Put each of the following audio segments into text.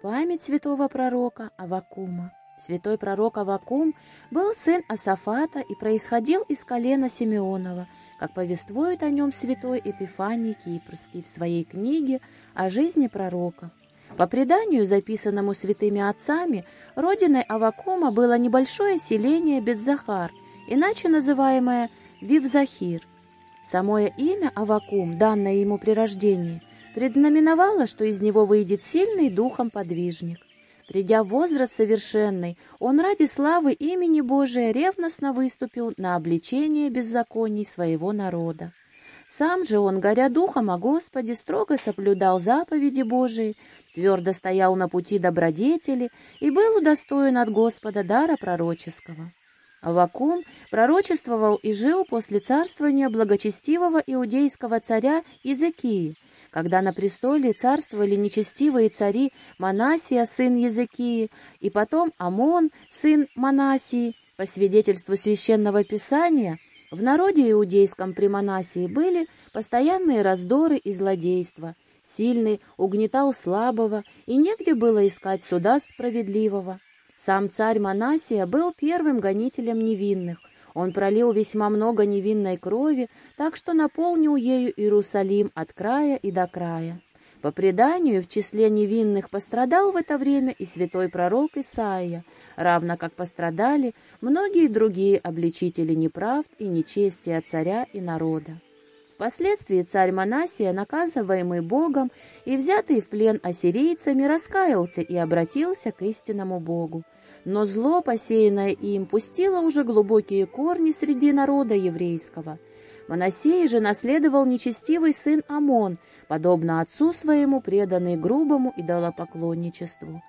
Память святого пророка Авакума. Святой пророк Авакум был сын Асафата и происходил из колена Симеонова, как повествует о нем святой Эпифаний Кипрский в своей книге о жизни пророка. По преданию, записанному святыми отцами, родиной Авакума было небольшое селение Бетзахар, иначе называемое Вивзахир. Самое имя Авакум, данное ему при рождении, предзнаменовало, что из него выйдет сильный духом подвижник. Придя в возраст совершенный, он ради славы имени Божия ревностно выступил на обличение беззаконий своего народа. Сам же он, горя духом о Господе, строго соблюдал заповеди Божии, твердо стоял на пути добродетели и был удостоен от Господа дара пророческого. Авакум пророчествовал и жил после царствования благочестивого иудейского царя Иезекии, когда на престоле царствовали нечестивые цари Манасия, сын Языкии, и потом Амон, сын Манасии. По свидетельству Священного Писания, в народе иудейском при Манасии были постоянные раздоры и злодейства. Сильный угнетал слабого, и негде было искать суда справедливого. Сам царь Манасия был первым гонителем невинных, он пролил весьма много невинной крови, так что наполнил ею Иерусалим от края и до края. По преданию, в числе невинных пострадал в это время и святой пророк Исаия, равно как пострадали многие другие обличители неправд и нечестия царя и народа. Впоследствии царь Манасия, наказываемый Богом и взятый в плен ассирийцами, раскаялся и обратился к истинному Богу но зло, посеянное им, пустило уже глубокие корни среди народа еврейского. Моносей же наследовал нечестивый сын Амон, подобно отцу своему, преданный грубому идолопоклонничеству.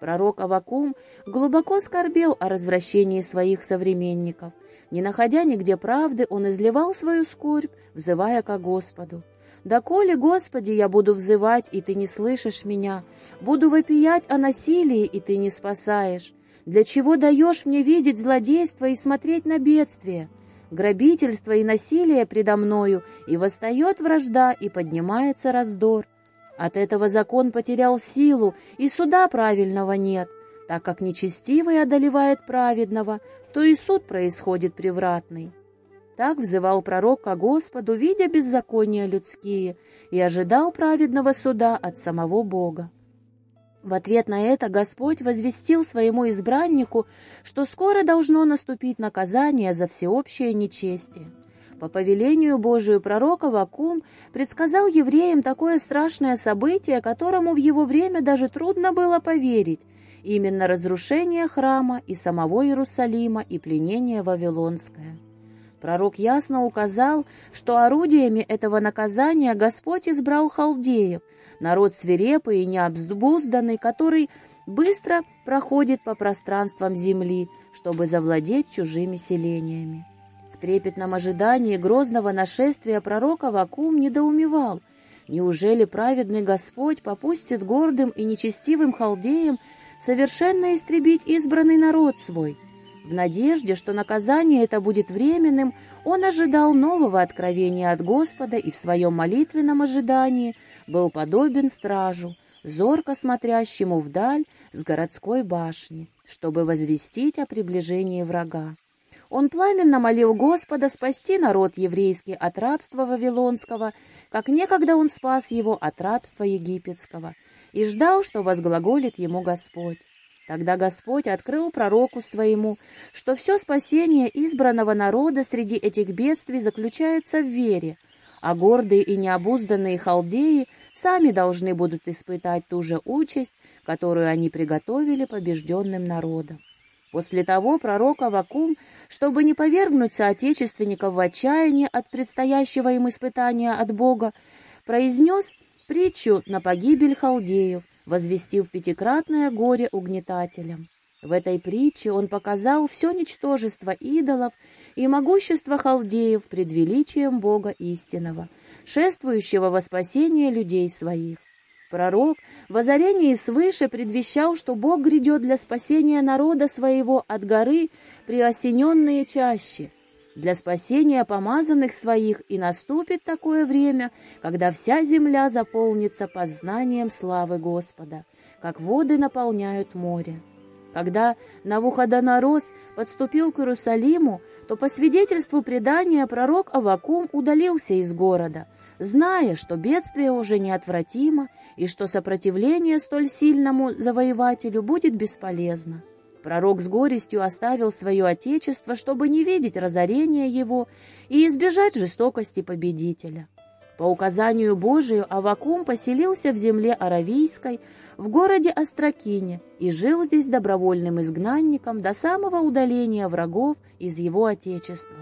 Пророк Авакум глубоко скорбел о развращении своих современников. Не находя нигде правды, он изливал свою скорбь, взывая ко Господу. «Доколе, Господи, я буду взывать, и Ты не слышишь меня, буду вопиять о насилии, и Ты не спасаешь, для чего даешь мне видеть злодейство и смотреть на бедствие? Грабительство и насилие предо мною, и восстает вражда, и поднимается раздор. От этого закон потерял силу, и суда правильного нет. Так как нечестивый одолевает праведного, то и суд происходит превратный. Так взывал пророк ко Господу, видя беззакония людские, и ожидал праведного суда от самого Бога. В ответ на это Господь возвестил своему избраннику, что скоро должно наступить наказание за всеобщее нечестие. По повелению Божию пророка Вакум предсказал евреям такое страшное событие, которому в его время даже трудно было поверить, именно разрушение храма и самого Иерусалима и пленение Вавилонское. Пророк ясно указал, что орудиями этого наказания Господь избрал халдеев, народ свирепый и необузданный, который быстро проходит по пространствам земли, чтобы завладеть чужими селениями. Трепетном ожидании грозного нашествия пророка Вакум недоумевал, неужели праведный Господь попустит гордым и нечестивым халдеям совершенно истребить избранный народ свой — в надежде, что наказание это будет временным, он ожидал нового откровения от Господа и в своем молитвенном ожидании был подобен стражу, зорко смотрящему вдаль с городской башни, чтобы возвестить о приближении врага. Он пламенно молил Господа спасти народ еврейский от рабства вавилонского, как некогда он спас его от рабства египетского, и ждал, что возглаголит ему Господь. Тогда Господь открыл пророку своему, что все спасение избранного народа среди этих бедствий заключается в вере, а гордые и необузданные халдеи сами должны будут испытать ту же участь, которую они приготовили побежденным народам. После того пророк Авакум, чтобы не повергнуть соотечественников в отчаяние от предстоящего им испытания от Бога, произнес притчу на погибель халдеев — возвестив пятикратное горе угнетателям. В этой притче он показал все ничтожество идолов и могущество халдеев пред величием Бога истинного, шествующего во спасение людей своих. Пророк в озарении свыше предвещал, что Бог грядет для спасения народа своего от горы при осененные чаще, для спасения помазанных своих, и наступит такое время, когда вся земля заполнится познанием славы Господа, как воды наполняют море. Когда Навуходонорос подступил к Иерусалиму, то по свидетельству предания пророк Авакум удалился из города, зная, что бедствие уже неотвратимо и что сопротивление столь сильному завоевателю будет бесполезно. Пророк с горестью оставил свое отечество, чтобы не видеть разорения его и избежать жестокости победителя. По указанию Божию Авакум поселился в земле Аравийской, в городе Острокине, и жил здесь добровольным изгнанником до самого удаления врагов из его отечества.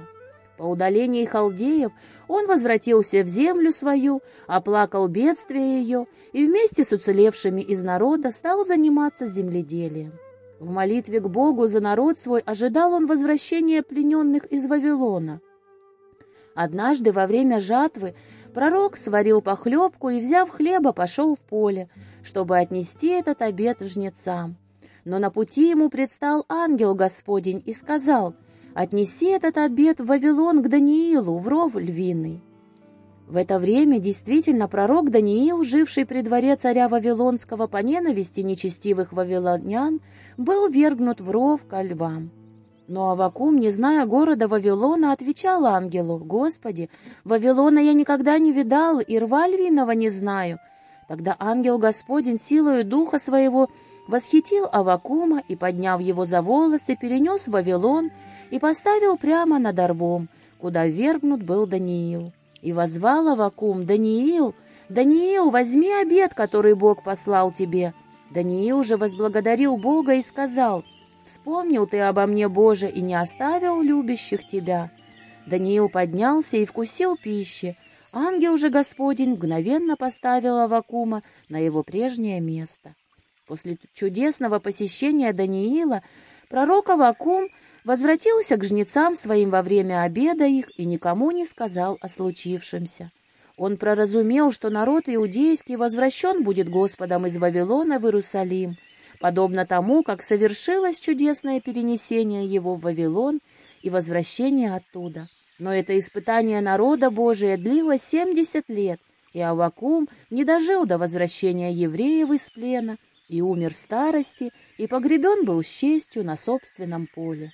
По удалении халдеев он возвратился в землю свою, оплакал бедствие ее и вместе с уцелевшими из народа стал заниматься земледелием. В молитве к Богу за народ свой ожидал он возвращения плененных из Вавилона. Однажды во время жатвы пророк сварил похлебку и, взяв хлеба, пошел в поле, чтобы отнести этот обед жнецам. Но на пути ему предстал ангел Господень и сказал, «Отнеси этот обед в Вавилон к Даниилу, в ров львиный». В это время действительно пророк Даниил, живший при дворе царя Вавилонского по ненависти нечестивых вавилонян, был вергнут в ров ко львам. Но Авакум, не зная города Вавилона, отвечал ангелу, «Господи, Вавилона я никогда не видал, и рва львиного не знаю». Тогда ангел Господень силою духа своего восхитил Авакума и, подняв его за волосы, перенес в Вавилон и поставил прямо над орвом, куда вергнут был Даниил. И возвал Авакум, «Даниил, Даниил, возьми обед, который Бог послал тебе». Даниил же возблагодарил Бога и сказал, Вспомнил ты обо мне, Боже, и не оставил любящих тебя. Даниил поднялся и вкусил пищи. Ангел же Господень мгновенно поставил Авакума на его прежнее место. После чудесного посещения Даниила пророк Авакум возвратился к жнецам своим во время обеда их и никому не сказал о случившемся. Он проразумел, что народ иудейский возвращен будет Господом из Вавилона в Иерусалим, подобно тому, как совершилось чудесное перенесение его в Вавилон и возвращение оттуда. Но это испытание народа Божия длилось семьдесят лет, и Авакум не дожил до возвращения евреев из плена и умер в старости, и погребен был с честью на собственном поле.